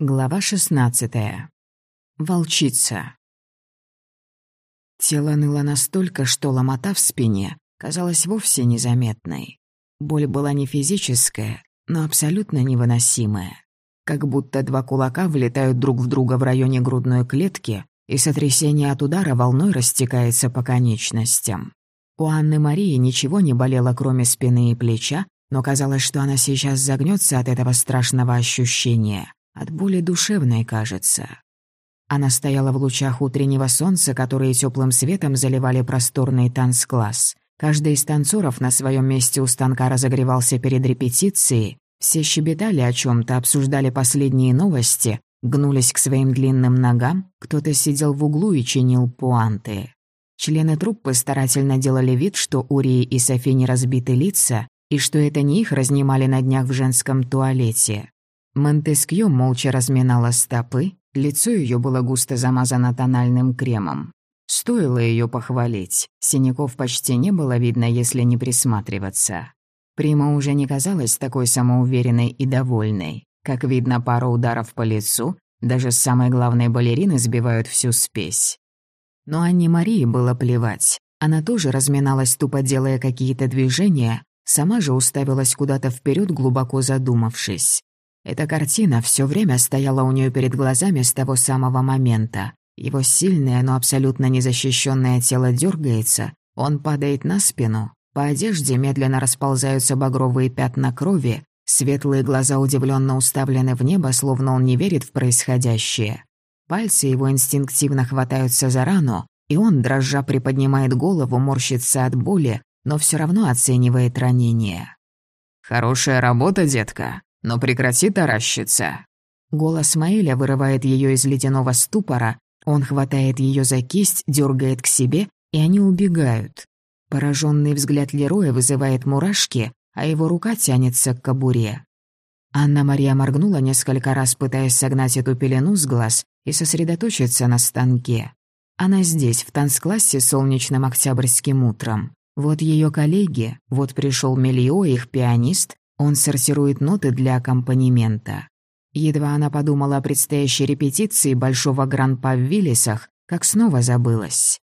Глава 16. Волчица. Тело ныло настолько, что ломота в спине казалась вовсе незаметной. Боль была не физическая, но абсолютно невыносимая. Как будто два кулака влетают друг в друга в районе грудной клетки, и сотрясение от удара волной растекается по конечностям. У Анны Марии ничего не болело, кроме спины и плеча, но казалось, что она сейчас загнется от этого страшного ощущения. От боли душевной, кажется. Она стояла в лучах утреннего солнца, которые теплым светом заливали просторный танцкласс. Каждый из танцоров на своем месте у станка разогревался перед репетицией. Все щебетали о чем то обсуждали последние новости, гнулись к своим длинным ногам, кто-то сидел в углу и чинил пуанты. Члены труппы старательно делали вид, что у Рии и Софи не разбиты лица, и что это не их разнимали на днях в женском туалете. Монтескью молча разминала стопы, лицо ее было густо замазано тональным кремом. Стоило ее похвалить, синяков почти не было видно, если не присматриваться. Прима уже не казалась такой самоуверенной и довольной. Как видно, пару ударов по лицу, даже с самой главной балерины сбивают всю спесь. Но Анне Марии было плевать. Она тоже разминалась, тупо делая какие-то движения, сама же уставилась куда-то вперед, глубоко задумавшись. Эта картина все время стояла у нее перед глазами с того самого момента. Его сильное, но абсолютно незащищенное тело дергается, он падает на спину, по одежде медленно расползаются багровые пятна крови, светлые глаза удивленно уставлены в небо, словно он не верит в происходящее. Пальцы его инстинктивно хватаются за рану, и он, дрожа, приподнимает голову, морщится от боли, но все равно оценивает ранение. «Хорошая работа, детка», но прекрати таращиться». Голос Маэля вырывает ее из ледяного ступора, он хватает ее за кисть, дергает к себе, и они убегают. Пораженный взгляд Лероя вызывает мурашки, а его рука тянется к кобуре. Анна-Мария моргнула несколько раз, пытаясь согнать эту пелену с глаз и сосредоточиться на станке. Она здесь, в танцклассе солнечным октябрьским утром. Вот ее коллеги, вот пришел Мельо, их пианист, он сортирует ноты для аккомпанемента. Едва она подумала о предстоящей репетиции большого гран-па в Виллисах, как снова забылась.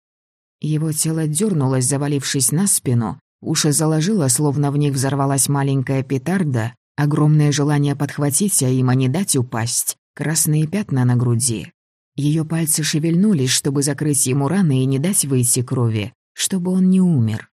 Его тело дернулось, завалившись на спину, уши заложило, словно в них взорвалась маленькая петарда, огромное желание подхватить, а им не дать упасть, красные пятна на груди. Ее пальцы шевельнулись, чтобы закрыть ему раны и не дать выйти крови, чтобы он не умер.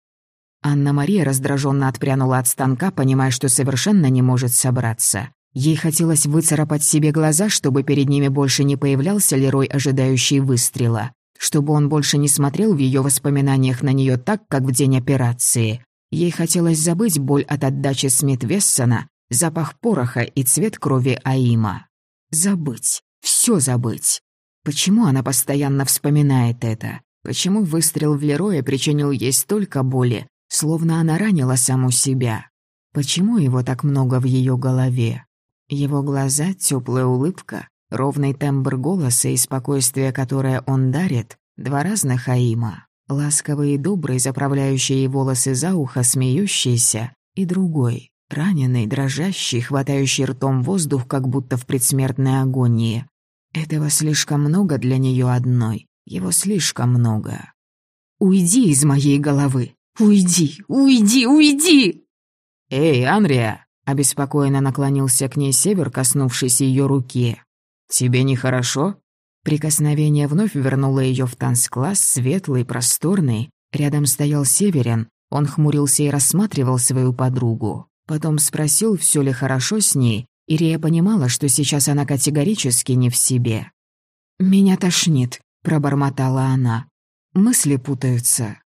Анна-Мария раздраженно отпрянула от станка, понимая, что совершенно не может собраться. Ей хотелось выцарапать себе глаза, чтобы перед ними больше не появлялся Лерой, ожидающий выстрела. Чтобы он больше не смотрел в ее воспоминаниях на нее так, как в день операции. Ей хотелось забыть боль от отдачи Смит Вессона, запах пороха и цвет крови Аима. Забыть. Все забыть. Почему она постоянно вспоминает это? Почему выстрел в Лероя причинил ей столько боли, словно она ранила саму себя. Почему его так много в ее голове? Его глаза, теплая улыбка, ровный тембр голоса и спокойствие, которое он дарит, два разных Аима. Ласковый и добрый, заправляющий волосы за ухо, смеющийся, и другой, раненый, дрожащий, хватающий ртом воздух, как будто в предсмертной агонии. Этого слишком много для нее одной, его слишком много. «Уйди из моей головы!» «Уйди, уйди, уйди!» «Эй, Анрия!» — обеспокоенно наклонился к ней Север, коснувшись ее руки. «Тебе нехорошо?» Прикосновение вновь вернуло ее в танцкласс, светлый, просторный. Рядом стоял Северин. Он хмурился и рассматривал свою подругу. Потом спросил, все ли хорошо с ней. Ирия понимала, что сейчас она категорически не в себе. «Меня тошнит», — пробормотала она. «Мысли путаются».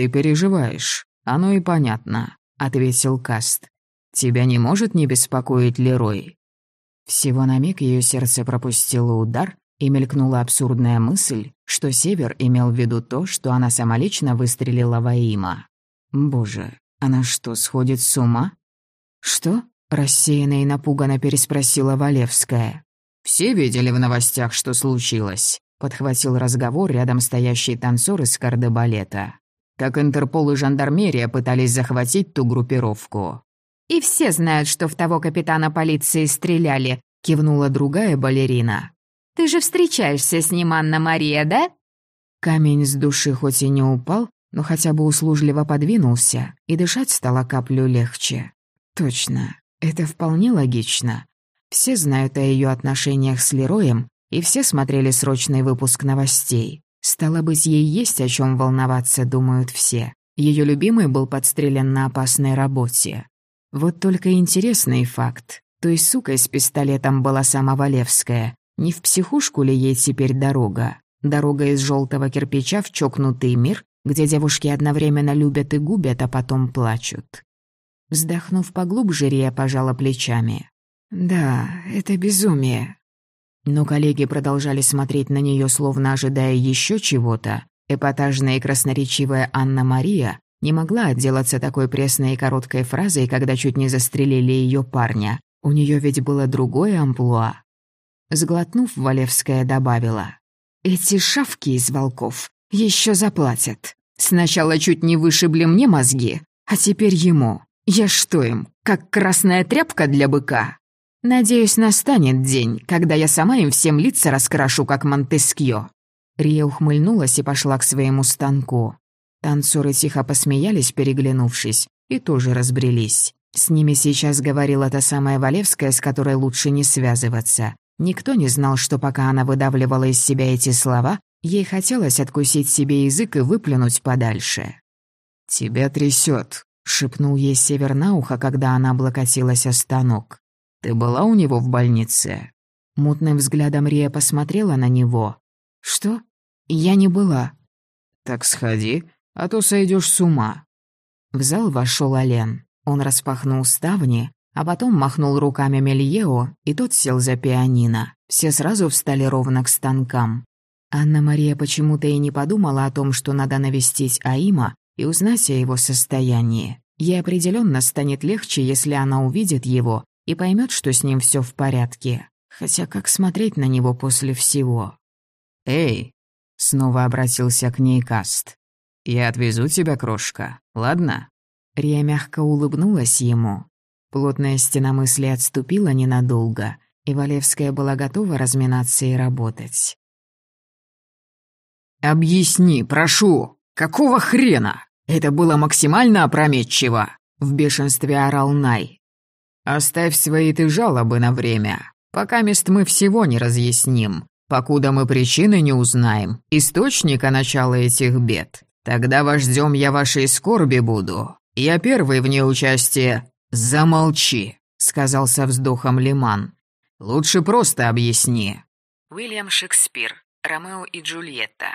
«Ты переживаешь, оно и понятно», — ответил Каст. «Тебя не может не беспокоить Лерой?» Всего на миг ее сердце пропустило удар, и мелькнула абсурдная мысль, что Север имел в виду то, что она сама лично выстрелила во имя. «Боже, она что, сходит с ума?» «Что?» — рассеянно и напуганно переспросила Валевская. «Все видели в новостях, что случилось», — подхватил разговор рядом стоящий танцор из кардебалета как Интерпол и жандармерия пытались захватить ту группировку. «И все знают, что в того капитана полиции стреляли. — кивнула другая балерина. «Ты же встречаешься с ним, Анна-Мария, да?» Камень с души хоть и не упал, но хотя бы услужливо подвинулся, и дышать стало каплю легче. Точно, это вполне логично. Все знают о ее отношениях с Лероем, и все смотрели срочный выпуск новостей. Стало быть, ей есть о чем волноваться, думают все. Ее любимый был подстрелен на опасной работе. Вот только интересный факт. Той сукой с пистолетом была сама Валевская. Не в психушку ли ей теперь дорога? Дорога из желтого кирпича в чокнутый мир, где девушки одновременно любят и губят, а потом плачут. Вздохнув поглубже, Рия пожала плечами. «Да, это безумие». Но коллеги продолжали смотреть на нее, словно ожидая еще чего-то. Эпатажная и красноречивая Анна-Мария не могла отделаться такой пресной и короткой фразой, когда чуть не застрелили ее парня. У нее ведь было другое амплуа. Сглотнув, Валевская добавила. «Эти шавки из волков еще заплатят. Сначала чуть не вышибли мне мозги, а теперь ему. Я что им, как красная тряпка для быка? Надеюсь, настанет день, когда я сама им всем лица раскрашу, как Монтескьё». Рия ухмыльнулась и пошла к своему станку. Танцоры тихо посмеялись, переглянувшись, и тоже разбрелись. С ними сейчас говорила та самая Валевская, с которой лучше не связываться. Никто не знал, что пока она выдавливала из себя эти слова, ей хотелось откусить себе язык и выплюнуть подальше. «Тебя трясет, шепнул ей Север на ухо, когда она облокотилась о станок. «Ты была у него в больнице?» Мутным взглядом Рия посмотрела на него. «Что? Я не была». «Так сходи, а то сойдешь с ума». В зал вошел Олен. Он распахнул ставни, а потом махнул руками Мельео, и тот сел за пианино. Все сразу встали ровно к станкам. Анна-Мария почему-то и не подумала о том, что надо навестить Аима и узнать о его состоянии. Ей определенно станет легче, если она увидит его и поймет, что с ним все в порядке. Хотя как смотреть на него после всего? «Эй!» — снова обратился к ней Каст. «Я отвезу тебя, крошка, ладно?» Рия мягко улыбнулась ему. Плотная стена мысли отступила ненадолго, и Валевская была готова разминаться и работать. «Объясни, прошу, какого хрена? Это было максимально опрометчиво!» В бешенстве орал Най. «Оставь свои ты жалобы на время, пока мест мы всего не разъясним, покуда мы причины не узнаем, источника начала этих бед. Тогда вождем я вашей скорби буду. Я первый вне участия «Замолчи», — сказал со вздохом Лиман. «Лучше просто объясни». Уильям Шекспир, Ромео и Джульетта.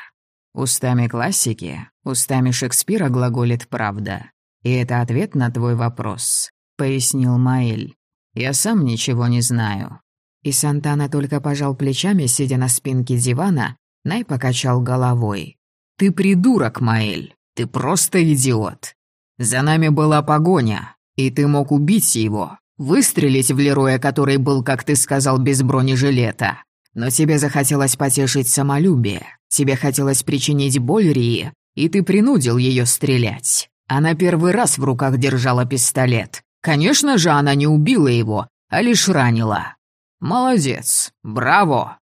Устами классики, устами Шекспира глаголит правда. И это ответ на твой вопрос, пояснил Маэль. Я сам ничего не знаю. И Сантана только пожал плечами, сидя на спинке дивана, Най покачал головой. «Ты придурок, Маэль. Ты просто идиот. За нами была погоня. И ты мог убить его, выстрелить в Лероя, который был, как ты сказал, без бронежилета. Но тебе захотелось потешить самолюбие, тебе хотелось причинить боль Рии, и ты принудил ее стрелять. Она первый раз в руках держала пистолет. Конечно же, она не убила его, а лишь ранила. Молодец, браво.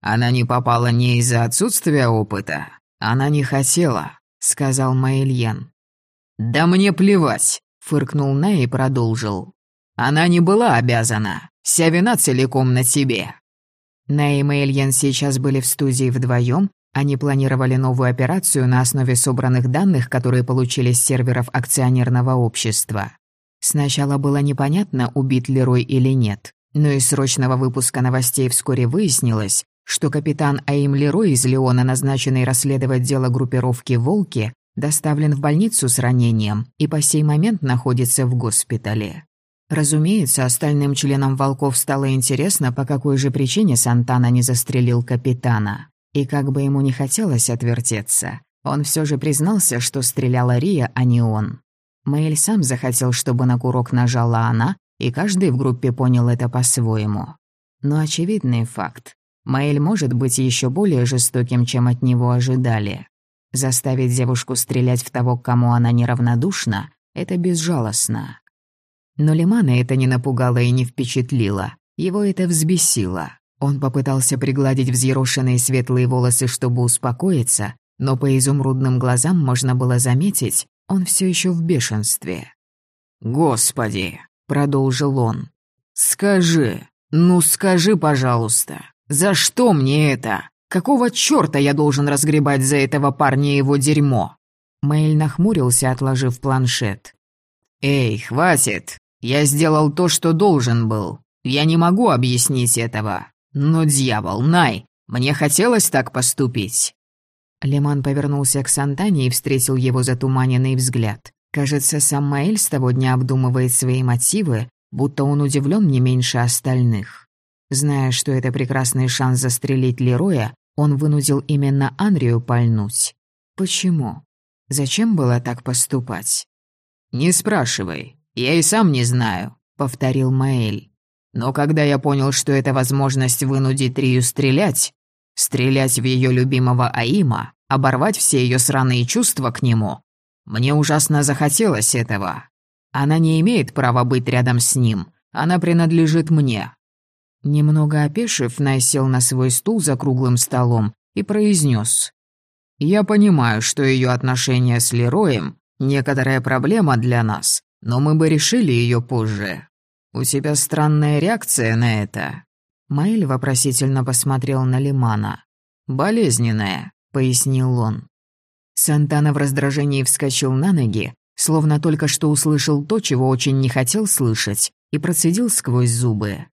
Она не попала не из-за отсутствия опыта. Она не хотела, сказал Маэльен. Да мне плевать. Фыркнул Нэй и продолжил. «Она не была обязана. Вся вина целиком на тебе». Нэй и Мэйльен сейчас были в студии вдвоем. Они планировали новую операцию на основе собранных данных, которые получили с серверов акционерного общества. Сначала было непонятно, убит ли Рой или нет. Но из срочного выпуска новостей вскоре выяснилось, что капитан Аим Лерой из Леона, назначенный расследовать дело группировки «Волки», доставлен в больницу с ранением и по сей момент находится в госпитале. Разумеется, остальным членам «Волков» стало интересно, по какой же причине Сантана не застрелил капитана. И как бы ему не хотелось отвертеться, он все же признался, что стреляла Рия, а не он. Мэйль сам захотел, чтобы на курок нажала она, и каждый в группе понял это по-своему. Но очевидный факт. Мэйль может быть еще более жестоким, чем от него ожидали. Заставить девушку стрелять в того, к кому она неравнодушна, это безжалостно. Но Лимана это не напугало и не впечатлило. Его это взбесило. Он попытался пригладить взъерошенные светлые волосы, чтобы успокоиться, но по изумрудным глазам можно было заметить, он все еще в бешенстве. «Господи!» — продолжил он. «Скажи, ну скажи, пожалуйста, за что мне это? Какого чёрта я должен разгребать за этого парня его дерьмо?» Мэйль нахмурился, отложив планшет. «Эй, хватит! Я сделал то, что должен был. Я не могу объяснить этого. Но, дьявол, Най, мне хотелось так поступить». Леман повернулся к Сантане и встретил его затуманенный взгляд. Кажется, сам Маэль с того дня обдумывает свои мотивы, будто он удивлен не меньше остальных. Зная, что это прекрасный шанс застрелить Лероя, он вынудил именно Анрию пальнуть. Почему? Зачем было так поступать? «Не спрашивай, я и сам не знаю», — повторил Маэль. «Но когда я понял, что это возможность вынудить Рию стрелять, стрелять в ее любимого Аима, оборвать все ее сраные чувства к нему, мне ужасно захотелось этого. Она не имеет права быть рядом с ним, она принадлежит мне». Немного опешив, Най сел на свой стул за круглым столом и произнес: «Я понимаю, что ее отношения с Лероем — некоторая проблема для нас, но мы бы решили ее позже. У тебя странная реакция на это». Маэль вопросительно посмотрел на Лимана. «Болезненная», — пояснил он. Сантана в раздражении вскочил на ноги, словно только что услышал то, чего очень не хотел слышать, и процедил сквозь зубы.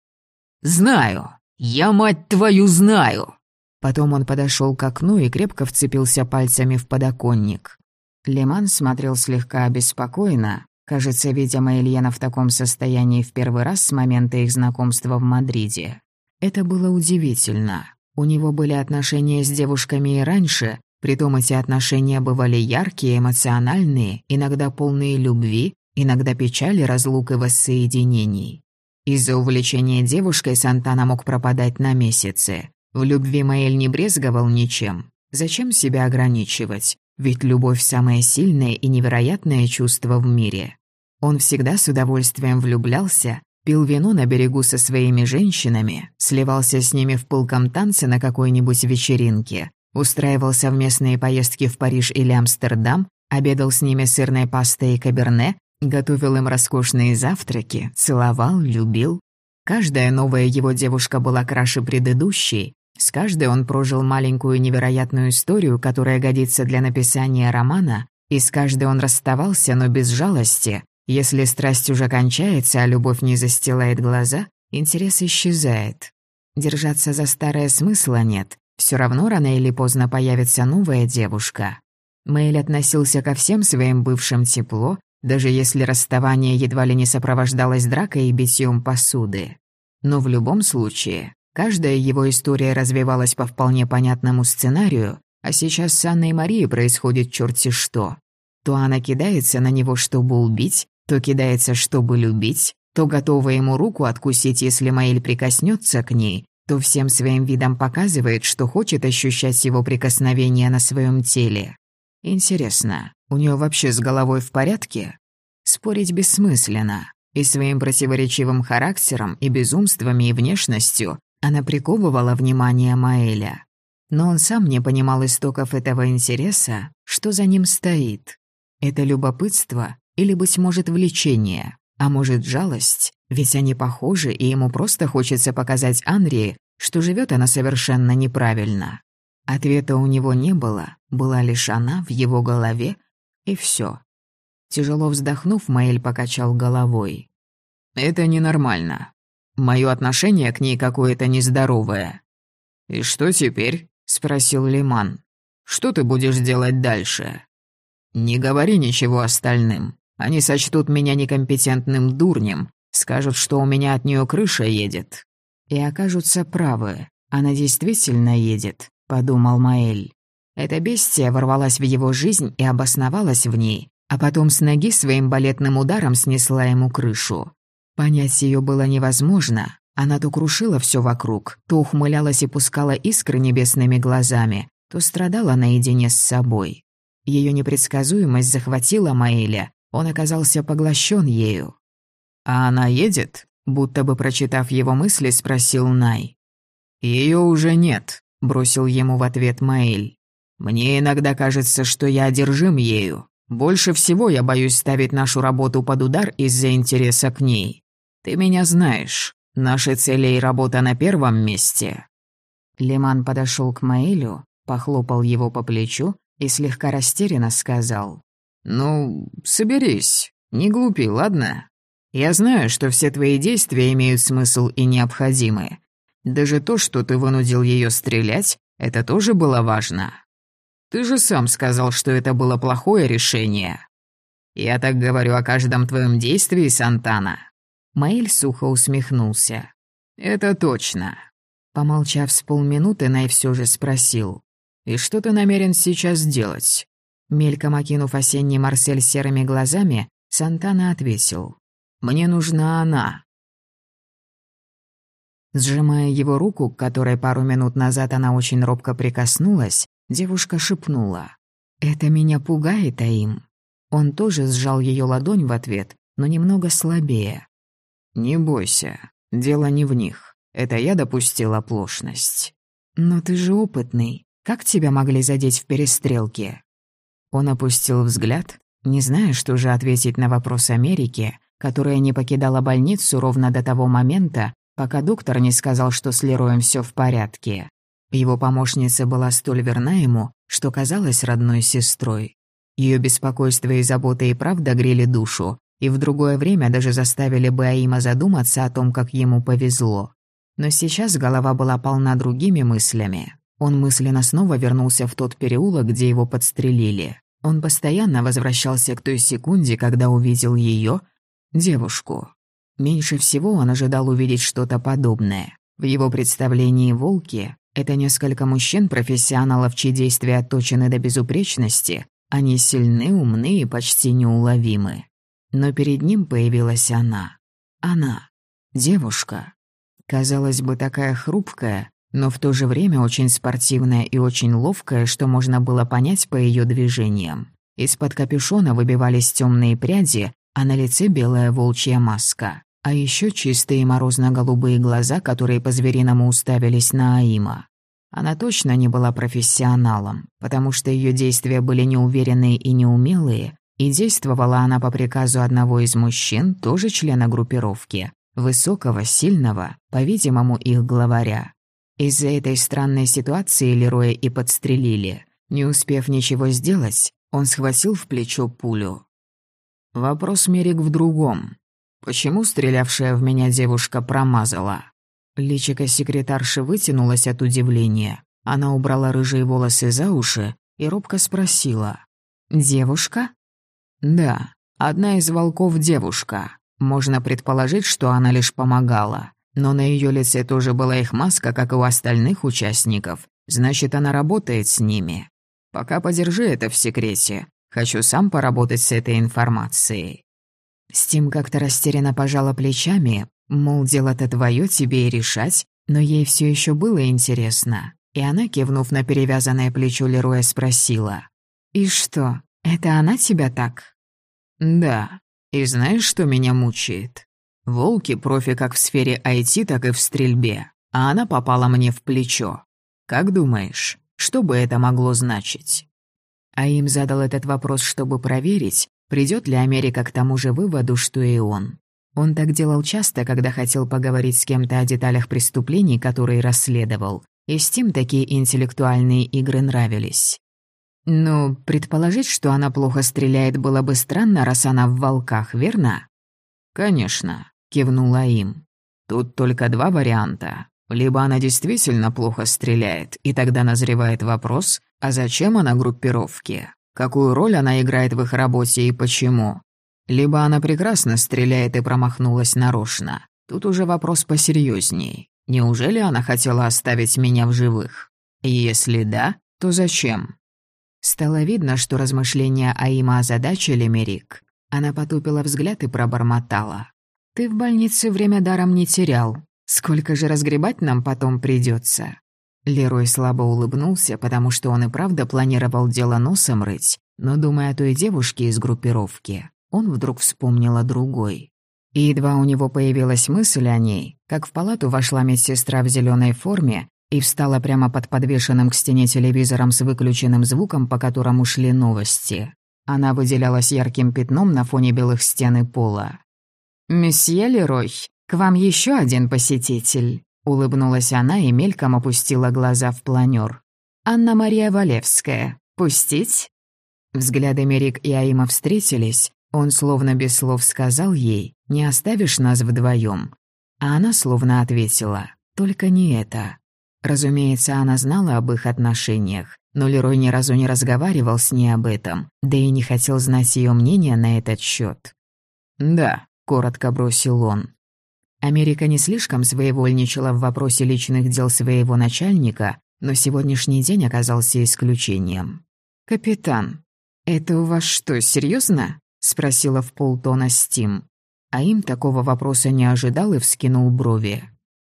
«Знаю! Я, мать твою, знаю!» Потом он подошел к окну и крепко вцепился пальцами в подоконник. Леман смотрел слегка обеспокоенно, кажется, видя Маэльена в таком состоянии в первый раз с момента их знакомства в Мадриде. Это было удивительно. У него были отношения с девушками и раньше, Притом эти отношения бывали яркие, эмоциональные, иногда полные любви, иногда печали, разлук и воссоединений. Из-за увлечения девушкой Сантана мог пропадать на месяцы. В любви Маэль не брезговал ничем. Зачем себя ограничивать? Ведь любовь – самое сильное и невероятное чувство в мире. Он всегда с удовольствием влюблялся, пил вино на берегу со своими женщинами, сливался с ними в пылком танце на какой-нибудь вечеринке, Устраивал совместные поездки в Париж или Амстердам, обедал с ними сырной пастой и каберне, готовил им роскошные завтраки, целовал, любил. Каждая новая его девушка была краше предыдущей, с каждой он прожил маленькую невероятную историю, которая годится для написания романа, и с каждой он расставался, но без жалости. Если страсть уже кончается, а любовь не застилает глаза, интерес исчезает. Держаться за старое смысла нет, все равно рано или поздно появится новая девушка. Мэйль относился ко всем своим бывшим тепло, даже если расставание едва ли не сопровождалось дракой и битьем посуды. Но в любом случае, каждая его история развивалась по вполне понятному сценарию, а сейчас с Анной Марией происходит черти что. То она кидается на него, чтобы убить, то кидается, чтобы любить, то готова ему руку откусить, если Маэль прикоснется к ней, то всем своим видом показывает, что хочет ощущать его прикосновение на своем теле. Интересно, у нее вообще с головой в порядке? Спорить бессмысленно. И своим противоречивым характером, и безумствами, и внешностью она приковывала внимание Маэля. Но он сам не понимал истоков этого интереса, что за ним стоит. Это любопытство или, быть может, влечение, а может, жалость, ведь они похожи, и ему просто хочется показать Анри, что живет она совершенно неправильно. Ответа у него не было, была лишь она в его голове, и все. Тяжело вздохнув, Маэль покачал головой. «Это ненормально. Мое отношение к ней какое-то нездоровое». «И что теперь?» — спросил Лиман. «Что ты будешь делать дальше?» «Не говори ничего остальным. Они сочтут меня некомпетентным дурнем, Скажут, что у меня от нее крыша едет. И окажутся правы. Она действительно едет, подумал Маэль. Эта бестия ворвалась в его жизнь и обосновалась в ней, а потом с ноги своим балетным ударом снесла ему крышу. Понять ее было невозможно. Она то крушила все вокруг, то ухмылялась и пускала искры небесными глазами, то страдала наедине с собой. Ее непредсказуемость захватила Маэля, он оказался поглощен ею. «А она едет?» Будто бы прочитав его мысли, спросил Най. Ее уже нет», — бросил ему в ответ Маэль. «Мне иногда кажется, что я одержим ею. Больше всего я боюсь ставить нашу работу под удар из-за интереса к ней. Ты меня знаешь. Наши цели и работа на первом месте». Лиман подошел к Маэлю, похлопал его по плечу и слегка растерянно сказал. «Ну, соберись, не глупи, ладно? Я знаю, что все твои действия имеют смысл и необходимы. Даже то, что ты вынудил ее стрелять, это тоже было важно. Ты же сам сказал, что это было плохое решение. Я так говорю о каждом твоем действии, Сантана». Маэль сухо усмехнулся. «Это точно». Помолчав с полминуты, Най все же спросил. «И что ты намерен сейчас делать?» Мельком окинув осенний Марсель серыми глазами, Сантана ответил. «Мне нужна она». Сжимая его руку, к которой пару минут назад она очень робко прикоснулась, девушка шепнула. «Это меня пугает, Аим». Он тоже сжал ее ладонь в ответ, но немного слабее. «Не бойся, дело не в них. Это я допустил оплошность». «Но ты же опытный. Как тебя могли задеть в перестрелке?» Он опустил взгляд, не зная, что же ответить на вопрос Америки, которая не покидала больницу ровно до того момента, пока доктор не сказал, что с Лероем все в порядке. Его помощница была столь верна ему, что казалась родной сестрой. Ее беспокойство и забота и правда грели душу, и в другое время даже заставили бы Аима задуматься о том, как ему повезло. Но сейчас голова была полна другими мыслями. Он мысленно снова вернулся в тот переулок, где его подстрелили. Он постоянно возвращался к той секунде, когда увидел ее, девушку. Меньше всего он ожидал увидеть что-то подобное. В его представлении «Волки» — это несколько мужчин-профессионалов, чьи действия отточены до безупречности, они сильны, умны и почти неуловимы. Но перед ним появилась она. Она. Девушка. Казалось бы, такая хрупкая, но в то же время очень спортивная и очень ловкая, что можно было понять по ее движениям. Из-под капюшона выбивались темные пряди, а на лице белая волчья маска. А еще чистые морозно-голубые глаза, которые по-звериному уставились на Аима. Она точно не была профессионалом, потому что ее действия были неуверенные и неумелые, и действовала она по приказу одного из мужчин, тоже члена группировки, высокого, сильного, по-видимому, их главаря. Из-за этой странной ситуации Лероя и подстрелили. Не успев ничего сделать, он схватил в плечо пулю. Вопрос Мерик в другом. Почему стрелявшая в меня девушка промазала? Личико секретарши вытянулось от удивления. Она убрала рыжие волосы за уши и робко спросила. «Девушка?» «Да, одна из волков девушка. Можно предположить, что она лишь помогала. Но на ее лице тоже была их маска, как и у остальных участников. Значит, она работает с ними. Пока подержи это в секрете. Хочу сам поработать с этой информацией». Стим как-то растерянно пожала плечами, мол, дело-то твое, тебе и решать, но ей все еще было интересно. И она, кивнув на перевязанное плечо Лероя, спросила. «И что, это она тебя так?» «Да. И знаешь, что меня мучает? Волки профи как в сфере IT, так и в стрельбе, а она попала мне в плечо. Как думаешь, что бы это могло значить? А им задал этот вопрос, чтобы проверить, придет ли Америка к тому же выводу, что и он. Он так делал часто, когда хотел поговорить с кем-то о деталях преступлений, которые расследовал, и с тем такие интеллектуальные игры нравились. Но предположить, что она плохо стреляет, было бы странно, раз она в волках, верно? Конечно кивнула им. Тут только два варианта. Либо она действительно плохо стреляет, и тогда назревает вопрос, а зачем она группировке? Какую роль она играет в их работе и почему? Либо она прекрасно стреляет и промахнулась нарочно. Тут уже вопрос посерьезней. Неужели она хотела оставить меня в живых? Если да, то зачем? Стало видно, что размышления Аима озадачили Мерик. Она потупила взгляд и пробормотала. Ты в больнице время даром не терял. Сколько же разгребать нам потом придется? Лерой слабо улыбнулся, потому что он и правда планировал дело носом рыть, но, думая о той девушке из группировки, он вдруг вспомнил о другой. И едва у него появилась мысль о ней, как в палату вошла медсестра в зеленой форме и встала прямо под подвешенным к стене телевизором с выключенным звуком, по которому шли новости. Она выделялась ярким пятном на фоне белых стен и пола. «Месье Лерой, к вам еще один посетитель», — улыбнулась она и мельком опустила глаза в планер. «Анна-Мария Валевская. Пустить?» Взгляды Мерик и Аима встретились. Он словно без слов сказал ей «Не оставишь нас вдвоем. А она словно ответила «Только не это». Разумеется, она знала об их отношениях, но Лерой ни разу не разговаривал с ней об этом, да и не хотел знать ее мнение на этот счет. «Да», — коротко бросил он. Америка не слишком своевольничала в вопросе личных дел своего начальника, но сегодняшний день оказался исключением. «Капитан, это у вас что, серьезно? спросила в полтона Стим. А им такого вопроса не ожидал и вскинул брови.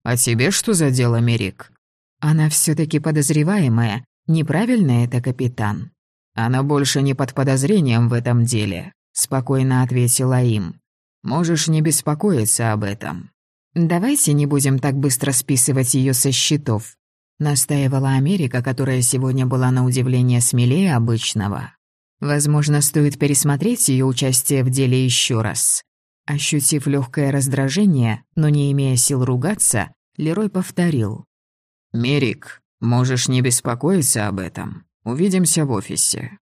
«А тебе что за дело, Мерик?» «Она все таки подозреваемая. Неправильно это, капитан?» «Она больше не под подозрением в этом деле», — спокойно ответила им. «Можешь не беспокоиться об этом». «Давайте не будем так быстро списывать ее со счетов», — настаивала Америка, которая сегодня была на удивление смелее обычного. «Возможно, стоит пересмотреть ее участие в деле еще раз». Ощутив легкое раздражение, но не имея сил ругаться, Лерой повторил. «Мерик, можешь не беспокоиться об этом. Увидимся в офисе».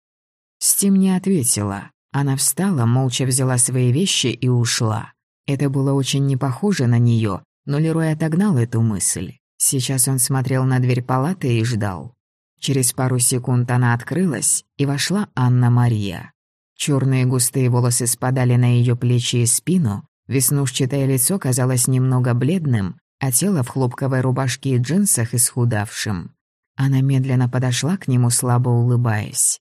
Стим не ответила. Она встала, молча взяла свои вещи и ушла. Это было очень не похоже на нее, но Лерой отогнал эту мысль. Сейчас он смотрел на дверь палаты и ждал. Через пару секунд она открылась, и вошла Анна-Мария. Черные густые волосы спадали на ее плечи и спину, веснушчатое лицо казалось немного бледным, а тело в хлопковой рубашке и джинсах исхудавшим. Она медленно подошла к нему, слабо улыбаясь.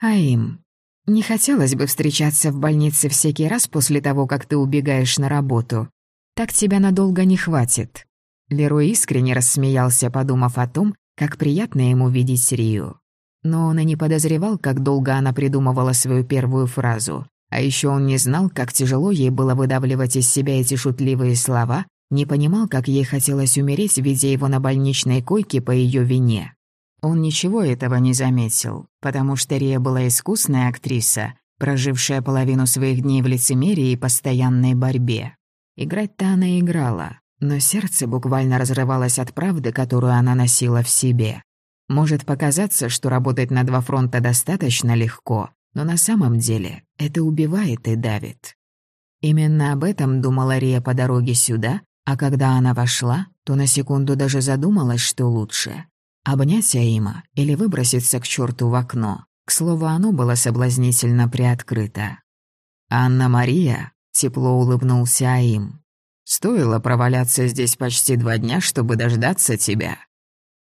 «Аим, не хотелось бы встречаться в больнице всякий раз после того, как ты убегаешь на работу. Так тебя надолго не хватит». Лерой искренне рассмеялся, подумав о том, как приятно ему видеть Рию. Но он и не подозревал, как долго она придумывала свою первую фразу. А еще он не знал, как тяжело ей было выдавливать из себя эти шутливые слова, не понимал, как ей хотелось умереть, видя его на больничной койке по ее вине. Он ничего этого не заметил, потому что Рия была искусная актриса, прожившая половину своих дней в лицемерии и постоянной борьбе. Играть-то она играла, но сердце буквально разрывалось от правды, которую она носила в себе. Может показаться, что работать на два фронта достаточно легко, но на самом деле это убивает и давит. Именно об этом думала Рия по дороге сюда, а когда она вошла, то на секунду даже задумалась, что лучше Обнять Аима или выброситься к черту в окно. К слову, оно было соблазнительно приоткрыто. «Анна-Мария», — тепло улыбнулся Аим, — «стоило проваляться здесь почти два дня, чтобы дождаться тебя».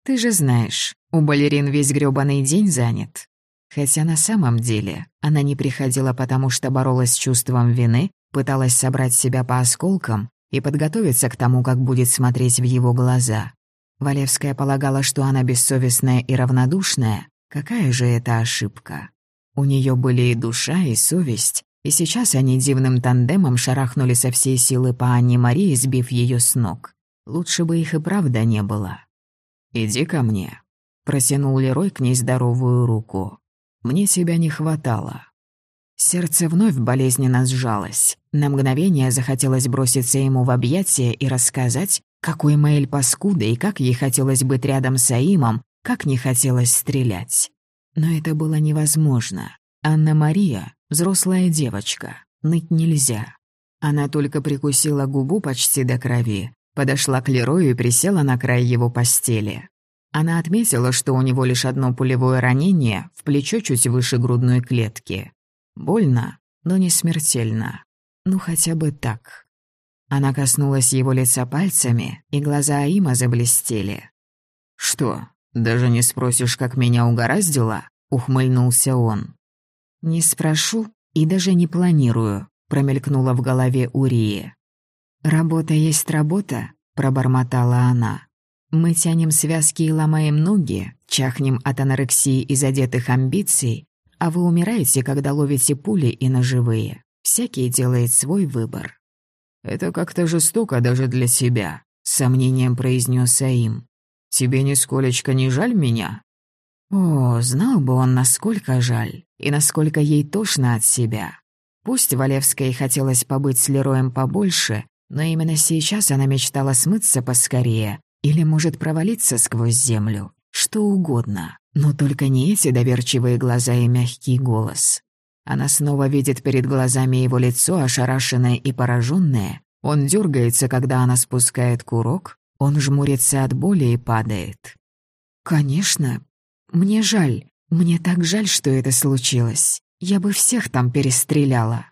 «Ты же знаешь, у балерин весь грёбаный день занят». Хотя на самом деле она не приходила, потому что боролась с чувством вины, пыталась собрать себя по осколкам и подготовиться к тому, как будет смотреть в его глаза. Валевская полагала, что она бессовестная и равнодушная. Какая же это ошибка? У нее были и душа, и совесть, и сейчас они дивным тандемом шарахнули со всей силы по Анне Марии, сбив ее с ног. Лучше бы их и правда не было. «Иди ко мне», — протянул Лерой к ней здоровую руку. «Мне тебя не хватало». Сердце вновь болезненно сжалось. На мгновение захотелось броситься ему в объятия и рассказать, какой Мэйль паскуда и как ей хотелось быть рядом с Аимом, как не хотелось стрелять. Но это было невозможно. Анна-Мария — взрослая девочка, ныть нельзя. Она только прикусила губу почти до крови, подошла к Лерою и присела на край его постели. Она отметила, что у него лишь одно пулевое ранение в плечо чуть выше грудной клетки. Больно, но не смертельно. Ну, хотя бы так. Она коснулась его лица пальцами, и глаза Аима заблестели. «Что, даже не спросишь, как меня угораздило?» — ухмыльнулся он. «Не спрошу и даже не планирую», — промелькнула в голове Урии. «Работа есть работа», — пробормотала она. «Мы тянем связки и ломаем ноги, чахнем от анорексии и задетых амбиций, а вы умираете, когда ловите пули и ножевые. Всякий делает свой выбор». Это как-то жестоко даже для себя», — с сомнением произнес Аим. «Тебе нисколечко не жаль меня?» О, знал бы он, насколько жаль, и насколько ей тошно от себя. Пусть Валевской хотелось побыть с Лероем побольше, но именно сейчас она мечтала смыться поскорее или, может, провалиться сквозь землю. Что угодно, но только не эти доверчивые глаза и мягкий голос. Она снова видит перед глазами его лицо, ошарашенное и пораженное. Он дергается, когда она спускает курок. Он жмурится от боли и падает. «Конечно. Мне жаль. Мне так жаль, что это случилось. Я бы всех там перестреляла.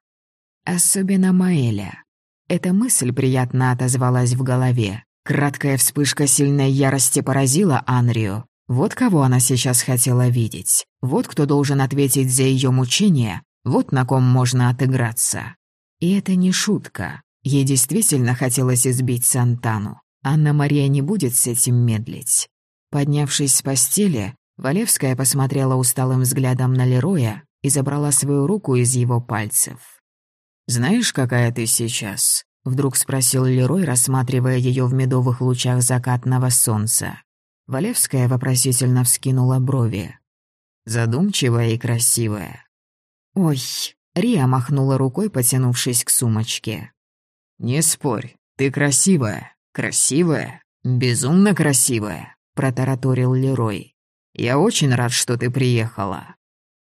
Особенно Маэля. Эта мысль приятно отозвалась в голове. Краткая вспышка сильной ярости поразила Анрию. Вот кого она сейчас хотела видеть. Вот кто должен ответить за ее мучения. Вот на ком можно отыграться. И это не шутка. Ей действительно хотелось избить Сантану. Анна-Мария не будет с этим медлить. Поднявшись с постели, Валевская посмотрела усталым взглядом на Лероя и забрала свою руку из его пальцев. «Знаешь, какая ты сейчас?» — вдруг спросил Лерой, рассматривая ее в медовых лучах закатного солнца. Валевская вопросительно вскинула брови. «Задумчивая и красивая». «Ой!» — Рия махнула рукой, потянувшись к сумочке. «Не спорь, ты красивая, красивая, безумно красивая», — протараторил Лерой. «Я очень рад, что ты приехала.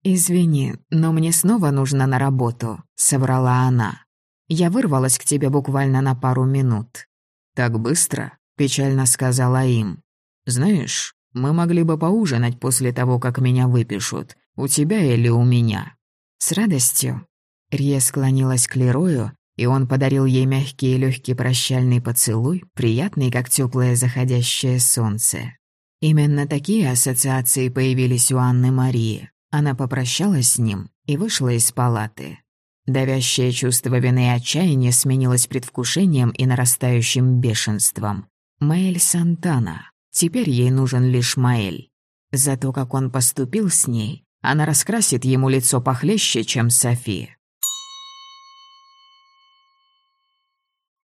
«Извини, но мне снова нужно на работу», — соврала она. «Я вырвалась к тебе буквально на пару минут». «Так быстро?» — печально сказала им. «Знаешь, мы могли бы поужинать после того, как меня выпишут. У тебя или у меня?» «С радостью». Рия склонилась к Лерою, и он подарил ей мягкий и легкий прощальный поцелуй, приятный, как теплое заходящее солнце. Именно такие ассоциации появились у Анны Марии. Она попрощалась с ним и вышла из палаты. Давящее чувство вины и отчаяния сменилось предвкушением и нарастающим бешенством. Маэль Сантана. Теперь ей нужен лишь Маэль. За то, как он поступил с ней, она раскрасит ему лицо похлеще, чем Софи.